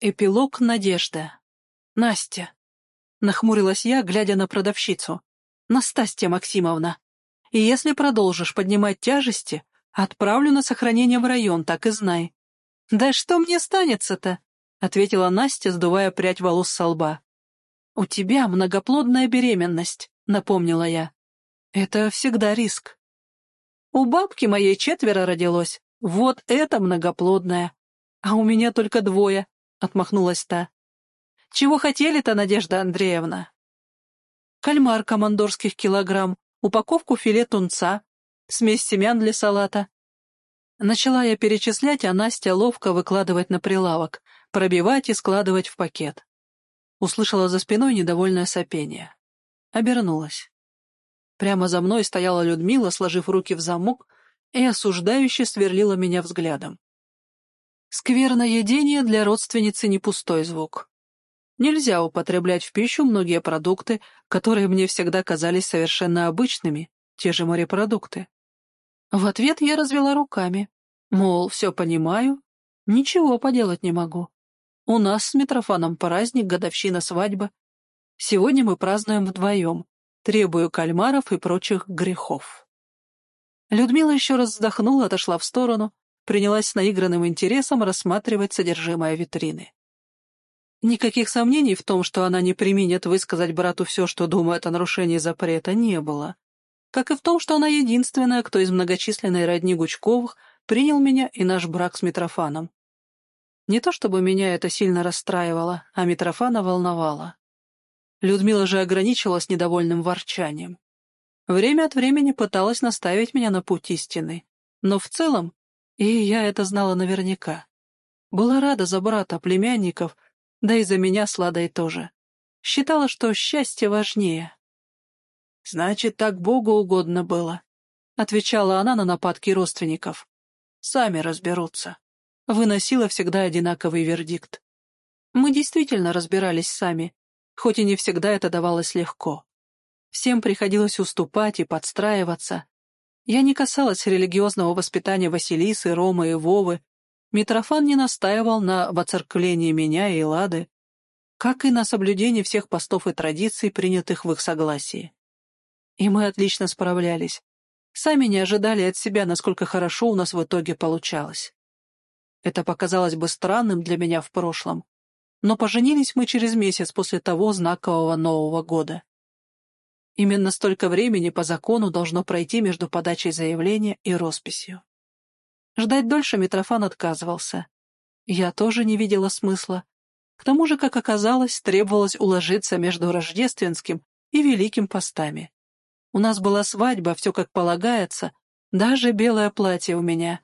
Эпилог надежды. Настя. Нахмурилась я, глядя на продавщицу. Настасья Максимовна. И если продолжишь поднимать тяжести, отправлю на сохранение в район, так и знай. Да что мне станется-то? Ответила Настя, сдувая прядь волос со лба. У тебя многоплодная беременность, напомнила я. Это всегда риск. У бабки моей четверо родилось. Вот это многоплодная. А у меня только двое, отмахнулась та. Чего хотели-то, Надежда Андреевна? Кальмар командорских килограмм, упаковку филе тунца, смесь семян для салата. Начала я перечислять, а Настя ловко выкладывать на прилавок, пробивать и складывать в пакет. Услышала за спиной недовольное сопение. Обернулась. Прямо за мной стояла Людмила, сложив руки в замок, и осуждающе сверлила меня взглядом. Скверноедение для родственницы не пустой звук. Нельзя употреблять в пищу многие продукты, которые мне всегда казались совершенно обычными, те же морепродукты. В ответ я развела руками, мол, все понимаю, ничего поделать не могу. У нас с Митрофаном праздник, годовщина свадьбы. Сегодня мы празднуем вдвоем, требую кальмаров и прочих грехов. Людмила еще раз вздохнула, отошла в сторону, принялась с наигранным интересом рассматривать содержимое витрины. Никаких сомнений в том, что она не применит высказать брату все, что думает о нарушении запрета, не было. Как и в том, что она единственная, кто из многочисленной родни Гучковых принял меня и наш брак с Митрофаном. Не то чтобы меня это сильно расстраивало, а Митрофана волновало. Людмила же ограничилась недовольным ворчанием. Время от времени пыталась наставить меня на путь истины, но в целом и я это знала наверняка. Была рада за брата, племянников, да и за меня с Ладой тоже. Считала, что счастье важнее. «Значит, так Богу угодно было», — отвечала она на нападки родственников. «Сами разберутся». Выносила всегда одинаковый вердикт. Мы действительно разбирались сами, хоть и не всегда это давалось легко. Всем приходилось уступать и подстраиваться, я не касалась религиозного воспитания Василисы, Ромы и Вовы. Митрофан не настаивал на воцерквлении меня и Лады, как и на соблюдении всех постов и традиций, принятых в их согласии. И мы отлично справлялись. Сами не ожидали от себя, насколько хорошо у нас в итоге получалось. Это показалось бы странным для меня в прошлом, но поженились мы через месяц после того знакового Нового года. Именно столько времени по закону должно пройти между подачей заявления и росписью. Ждать дольше Митрофан отказывался. Я тоже не видела смысла. К тому же, как оказалось, требовалось уложиться между рождественским и великим постами. У нас была свадьба, все как полагается, даже белое платье у меня.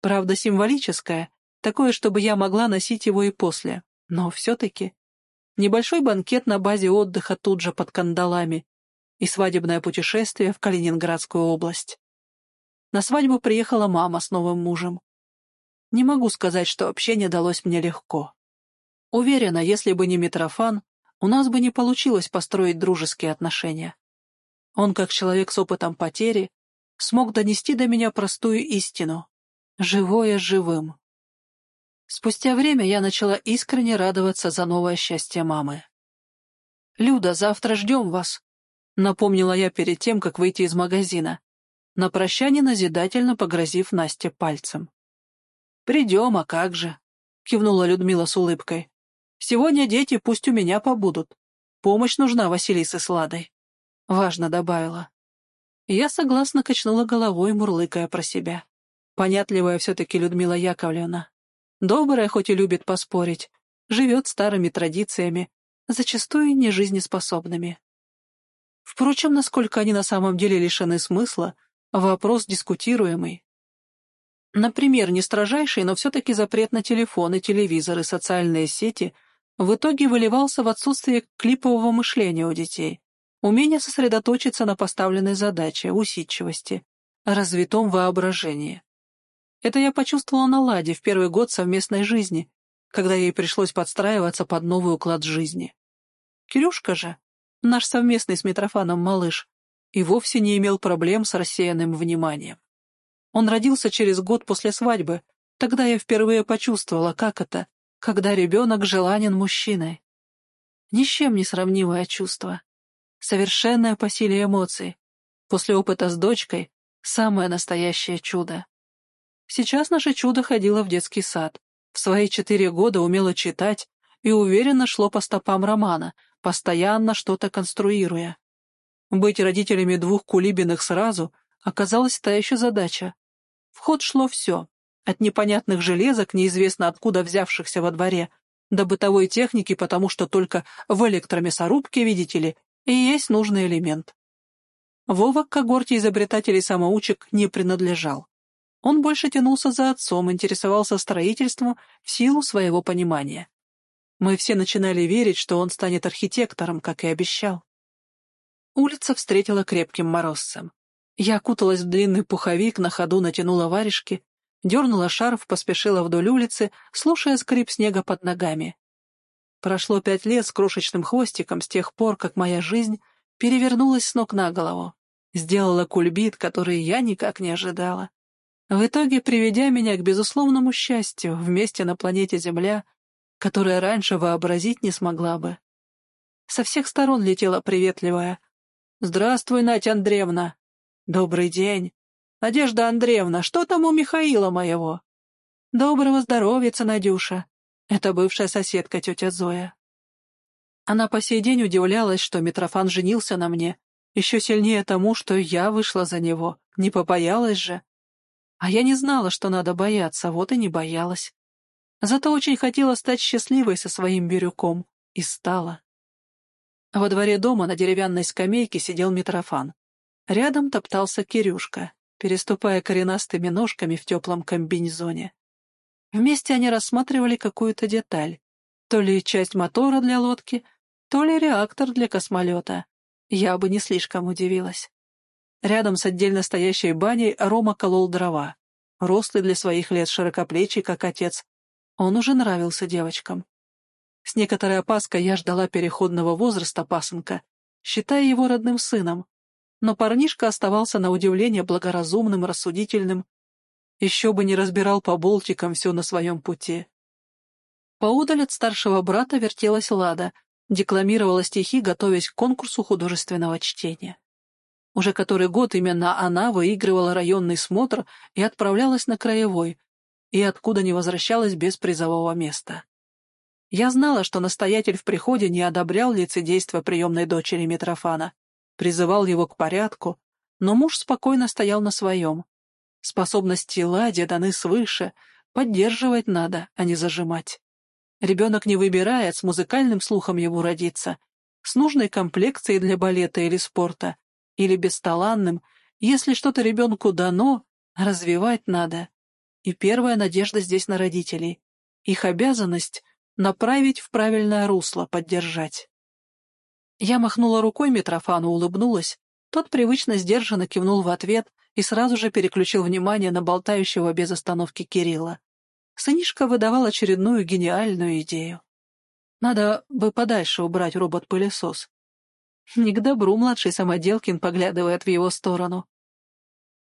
Правда, символическое, такое, чтобы я могла носить его и после. Но все-таки. Небольшой банкет на базе отдыха тут же под кандалами, и свадебное путешествие в Калининградскую область. На свадьбу приехала мама с новым мужем. Не могу сказать, что общение далось мне легко. Уверена, если бы не Митрофан, у нас бы не получилось построить дружеские отношения. Он, как человек с опытом потери, смог донести до меня простую истину — живое живым. Спустя время я начала искренне радоваться за новое счастье мамы. «Люда, завтра ждем вас», Напомнила я перед тем, как выйти из магазина, на прощание назидательно погрозив Насте пальцем. «Придем, а как же?» — кивнула Людмила с улыбкой. «Сегодня дети пусть у меня побудут. Помощь нужна Василисе с Ладой», — важно добавила. Я согласно качнула головой, мурлыкая про себя. Понятливая все-таки Людмила Яковлевна. Добрая, хоть и любит поспорить, живет старыми традициями, зачастую не жизнеспособными. Впрочем, насколько они на самом деле лишены смысла, вопрос дискутируемый. Например, не строжайший, но все-таки запрет на телефоны, телевизоры, социальные сети в итоге выливался в отсутствие клипового мышления у детей, умение сосредоточиться на поставленной задаче, усидчивости, развитом воображении. Это я почувствовала на Ладе в первый год совместной жизни, когда ей пришлось подстраиваться под новый уклад жизни. Кирюшка же, наш совместный с Митрофаном малыш, и вовсе не имел проблем с рассеянным вниманием. Он родился через год после свадьбы, тогда я впервые почувствовала, как это когда ребенок желанен мужчиной. Ни с чем не сравнимое чувство. Совершенное по силе эмоций. После опыта с дочкой — самое настоящее чудо. Сейчас наше чудо ходило в детский сад. В свои четыре года умело читать и уверенно шло по стопам романа, постоянно что-то конструируя. Быть родителями двух кулибиных сразу оказалась та еще задача. В ход шло все, от непонятных железок, неизвестно откуда взявшихся во дворе, до бытовой техники, потому что только в электромясорубке, видите ли, и есть нужный элемент. Вова к когорте изобретателей-самоучек не принадлежал. Он больше тянулся за отцом, интересовался строительством в силу своего понимания. Мы все начинали верить, что он станет архитектором, как и обещал. Улица встретила крепким морозцем. Я окуталась в длинный пуховик, на ходу натянула варежки, дернула шарф, поспешила вдоль улицы, слушая скрип снега под ногами. Прошло пять лет с крошечным хвостиком с тех пор, как моя жизнь перевернулась с ног на голову, сделала кульбит, который я никак не ожидала в итоге приведя меня к безусловному счастью вместе на планете Земля, которая раньше вообразить не смогла бы. Со всех сторон летела приветливая. «Здравствуй, Натя Андреевна!» «Добрый день!» «Надежда Андреевна, что там у Михаила моего?» «Доброго здоровья, Надюша!» Это бывшая соседка тетя Зоя. Она по сей день удивлялась, что Митрофан женился на мне, еще сильнее тому, что я вышла за него, не побоялась же. А я не знала, что надо бояться, вот и не боялась. Зато очень хотела стать счастливой со своим бирюком. И стала. Во дворе дома на деревянной скамейке сидел Митрофан. Рядом топтался Кирюшка, переступая коренастыми ножками в теплом комбинезоне. Вместе они рассматривали какую-то деталь. То ли часть мотора для лодки, то ли реактор для космолета. Я бы не слишком удивилась. Рядом с отдельно стоящей баней Рома колол дрова. Рослый для своих лет, широкоплечий, как отец. Он уже нравился девочкам. С некоторой опаской я ждала переходного возраста пасынка, считая его родным сыном. Но парнишка оставался на удивление благоразумным, рассудительным. Еще бы не разбирал по болтикам все на своем пути. Поудаль от старшего брата вертелась Лада, декламировала стихи, готовясь к конкурсу художественного чтения. Уже который год именно она выигрывала районный смотр и отправлялась на краевой, и откуда не возвращалась без призового места. Я знала, что настоятель в приходе не одобрял лицедейство приемной дочери Митрофана, призывал его к порядку, но муж спокойно стоял на своем. Способности ладья даны свыше, поддерживать надо, а не зажимать. Ребенок не выбирает, с музыкальным слухом его родиться, с нужной комплекцией для балета или спорта, или бесталанным, если что-то ребенку дано, развивать надо. И первая надежда здесь на родителей. Их обязанность — направить в правильное русло, поддержать. Я махнула рукой Митрофану, улыбнулась. Тот привычно сдержанно кивнул в ответ и сразу же переключил внимание на болтающего без остановки Кирилла. Сынишка выдавал очередную гениальную идею. Надо бы подальше убрать робот-пылесос. Не к добру младший самоделкин поглядывает в его сторону.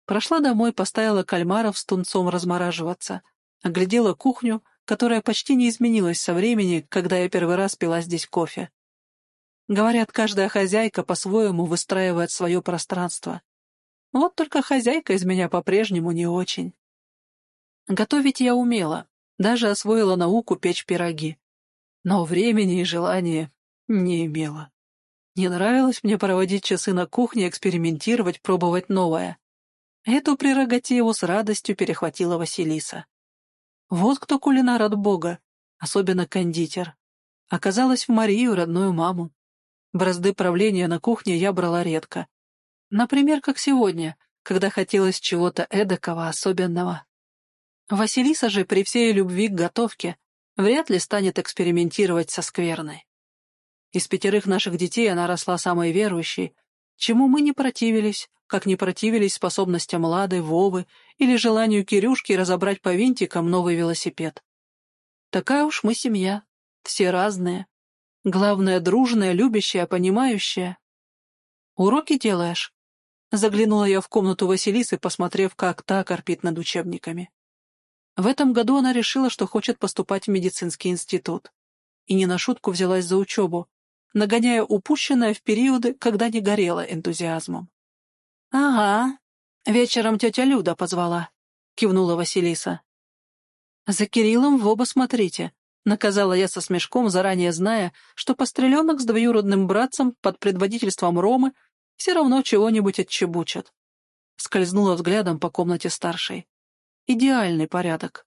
Прошла домой, поставила кальмаров с тунцом размораживаться, оглядела кухню, которая почти не изменилась со времени, когда я первый раз пила здесь кофе. Говорят, каждая хозяйка по-своему выстраивает свое пространство. Вот только хозяйка из меня по-прежнему не очень. Готовить я умела, даже освоила науку печь пироги. Но времени и желания не имела. Не нравилось мне проводить часы на кухне, экспериментировать, пробовать новое. Эту прерогативу с радостью перехватила Василиса. Вот кто кулинар от Бога, особенно кондитер. Оказалась в Марию, родную маму. Бразды правления на кухне я брала редко. Например, как сегодня, когда хотелось чего-то эдакого, особенного. Василиса же при всей любви к готовке вряд ли станет экспериментировать со скверной. Из пятерых наших детей она росла самой верующей, чему мы не противились, как не противились способностям Лады, Вовы или желанию Кирюшки разобрать по винтикам новый велосипед. Такая уж мы семья, все разные. Главное, дружная, любящая, понимающая. «Уроки делаешь?» Заглянула я в комнату Василисы, посмотрев, как та корпит над учебниками. В этом году она решила, что хочет поступать в медицинский институт. И не на шутку взялась за учебу, нагоняя упущенное в периоды, когда не горела энтузиазмом. «Ага, вечером тетя Люда позвала», — кивнула Василиса. «За Кириллом в оба смотрите», — наказала я со смешком, заранее зная, что постреленок с двоюродным братцем под предводительством Ромы все равно чего-нибудь отчебучат. Скользнула взглядом по комнате старшей. Идеальный порядок.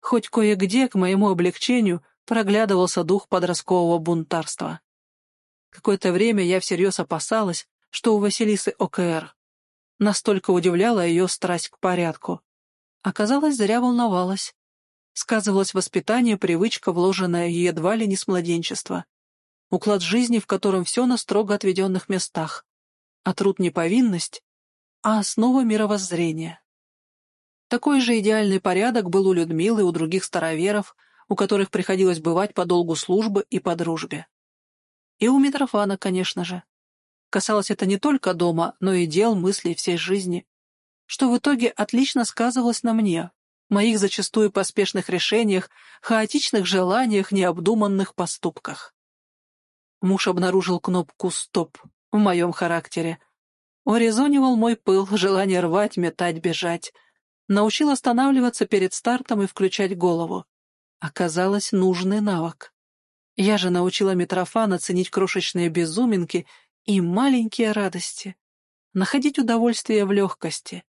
Хоть кое-где, к моему облегчению, проглядывался дух подросткового бунтарства. Какое-то время я всерьез опасалась, что у Василисы ОКР. Настолько удивляла ее страсть к порядку. Оказалось, зря волновалась. Сказывалось воспитание, привычка, вложенная едва ли не с младенчества. Уклад жизни, в котором все на строго отведенных местах. А труд не повинность, а основа мировоззрения. Такой же идеальный порядок был у Людмилы и у других староверов, у которых приходилось бывать по долгу службы и по дружбе. И у Митрофана, конечно же. Касалось это не только дома, но и дел, мыслей всей жизни, что в итоге отлично сказывалось на мне, моих зачастую поспешных решениях, хаотичных желаниях, необдуманных поступках. Муж обнаружил кнопку «Стоп» в моем характере. Урезонивал мой пыл, желание рвать, метать, бежать научил останавливаться перед стартом и включать голову. Оказалось, нужный навык. Я же научила Митрофана ценить крошечные безуминки и маленькие радости, находить удовольствие в легкости.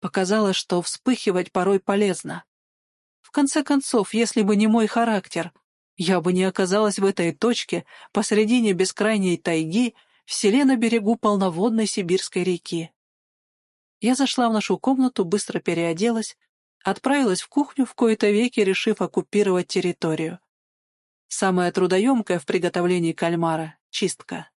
Показала, что вспыхивать порой полезно. В конце концов, если бы не мой характер, я бы не оказалась в этой точке посредине бескрайней тайги в селе на берегу полноводной сибирской реки. Я зашла в нашу комнату, быстро переоделась, отправилась в кухню, в кои-то веки решив оккупировать территорию. Самое трудоемкое в приготовлении кальмара — чистка.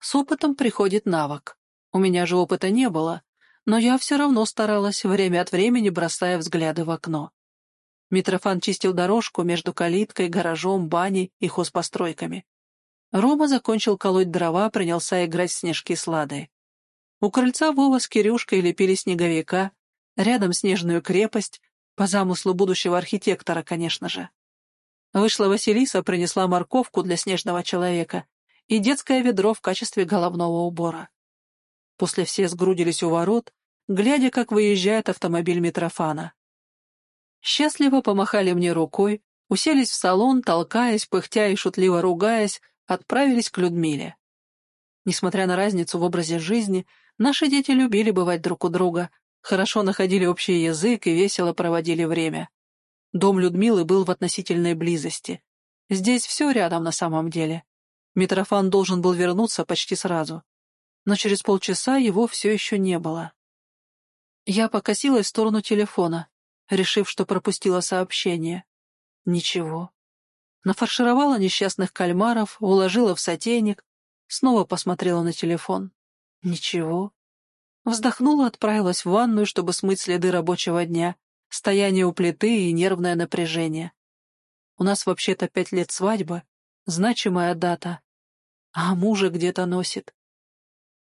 С опытом приходит навык. У меня же опыта не было, но я все равно старалась, время от времени бросая взгляды в окно. Митрофан чистил дорожку между калиткой, гаражом, баней и хозпостройками. Рома закончил колоть дрова, принялся играть в снежки с Ладой. У крыльца Вова с Кирюшкой лепили снеговика, рядом снежную крепость, по замыслу будущего архитектора, конечно же. Вышла Василиса, принесла морковку для снежного человека и детское ведро в качестве головного убора. После все сгрудились у ворот, глядя, как выезжает автомобиль Митрофана. Счастливо помахали мне рукой, уселись в салон, толкаясь, пыхтя и шутливо ругаясь, отправились к Людмиле. Несмотря на разницу в образе жизни, Наши дети любили бывать друг у друга, хорошо находили общий язык и весело проводили время. Дом Людмилы был в относительной близости. Здесь все рядом на самом деле. Митрофан должен был вернуться почти сразу. Но через полчаса его все еще не было. Я покосилась в сторону телефона, решив, что пропустила сообщение. Ничего. Нафаршировала несчастных кальмаров, уложила в сотейник, снова посмотрела на телефон. Ничего. Вздохнула, отправилась в ванную, чтобы смыть следы рабочего дня, стояние у плиты и нервное напряжение. У нас вообще-то пять лет свадьбы, значимая дата, а мужа где-то носит.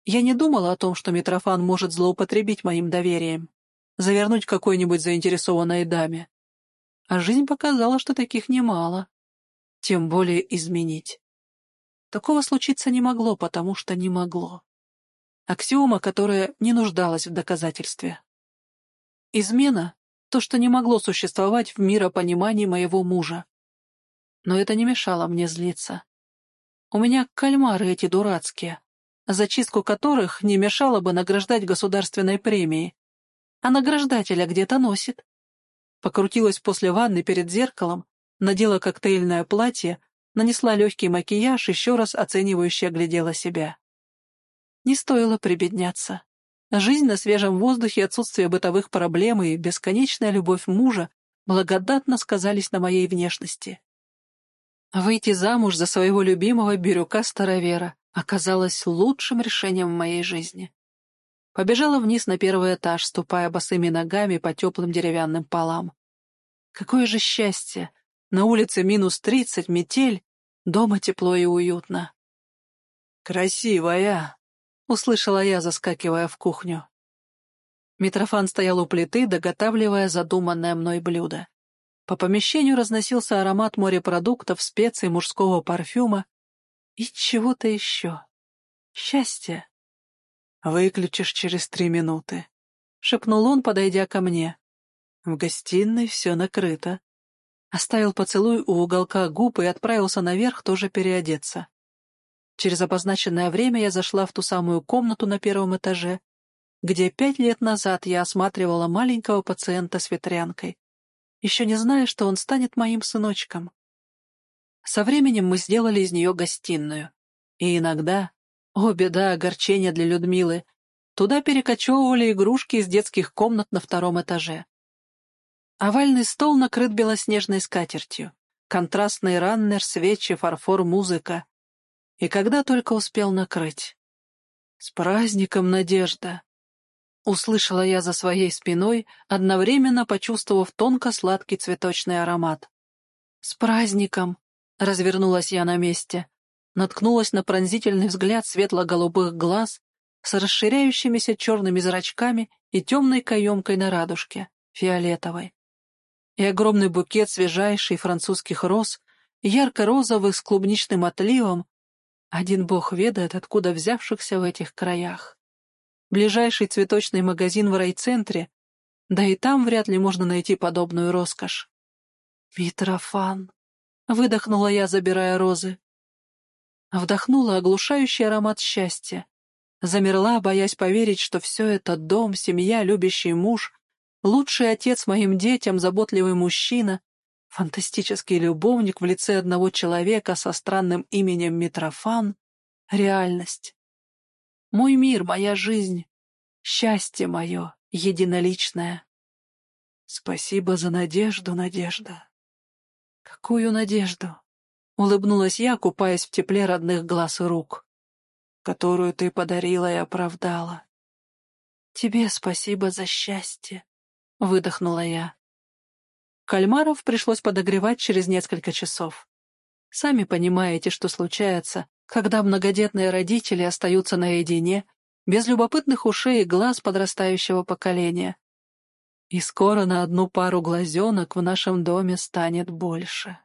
Я не думала о том, что Митрофан может злоупотребить моим доверием, завернуть какой-нибудь заинтересованной даме. А жизнь показала, что таких немало. Тем более изменить. Такого случиться не могло, потому что не могло. Аксиома, которая не нуждалась в доказательстве. Измена — то, что не могло существовать в миропонимании моего мужа. Но это не мешало мне злиться. У меня кальмары эти дурацкие, зачистку которых не мешало бы награждать государственной премией. А награждателя где-то носит. Покрутилась после ванны перед зеркалом, надела коктейльное платье, нанесла легкий макияж, еще раз оценивающе оглядела себя. Не стоило прибедняться. Жизнь на свежем воздухе, отсутствие бытовых проблем и бесконечная любовь мужа благодатно сказались на моей внешности. Выйти замуж за своего любимого бирюка-старовера оказалось лучшим решением в моей жизни. Побежала вниз на первый этаж, ступая босыми ногами по теплым деревянным полам. Какое же счастье! На улице минус тридцать, метель, дома тепло и уютно. «Красивая!» Услышала я, заскакивая в кухню. Митрофан стоял у плиты, доготавливая задуманное мной блюдо. По помещению разносился аромат морепродуктов, специй, мужского парфюма и чего-то еще. Счастье. «Выключишь через три минуты», — шепнул он, подойдя ко мне. В гостиной все накрыто. Оставил поцелуй у уголка губ и отправился наверх тоже переодеться. Через обозначенное время я зашла в ту самую комнату на первом этаже, где пять лет назад я осматривала маленького пациента с ветрянкой, еще не зная, что он станет моим сыночком. Со временем мы сделали из нее гостиную. И иногда, о, беда, огорчение для Людмилы, туда перекочевывали игрушки из детских комнат на втором этаже. Овальный стол накрыт белоснежной скатертью, контрастный раннер, свечи, фарфор, музыка. И когда только успел накрыть. «С праздником, Надежда!» Услышала я за своей спиной, одновременно почувствовав тонко-сладкий цветочный аромат. «С праздником!» — развернулась я на месте. Наткнулась на пронзительный взгляд светло-голубых глаз с расширяющимися черными зрачками и темной каемкой на радужке, фиолетовой и огромный букет свежайших французских роз, ярко-розовых с клубничным отливом, один бог ведает, откуда взявшихся в этих краях. Ближайший цветочный магазин в райцентре, да и там вряд ли можно найти подобную роскошь. «Митрофан!» — выдохнула я, забирая розы. Вдохнула оглушающий аромат счастья. Замерла, боясь поверить, что все это дом, семья, любящий муж, лучший отец моим детям, заботливый мужчина, фантастический любовник в лице одного человека со странным именем Митрофан — реальность. Мой мир, моя жизнь, счастье мое, единоличное. Спасибо за надежду, Надежда. Какую надежду? Улыбнулась я, купаясь в тепле родных глаз и рук, которую ты подарила и оправдала. Тебе спасибо за счастье, выдохнула я. Кальмаров пришлось подогревать через несколько часов. Сами понимаете, что случается, когда многодетные родители остаются наедине, без любопытных ушей и глаз подрастающего поколения. И скоро на одну пару глазенок в нашем доме станет больше.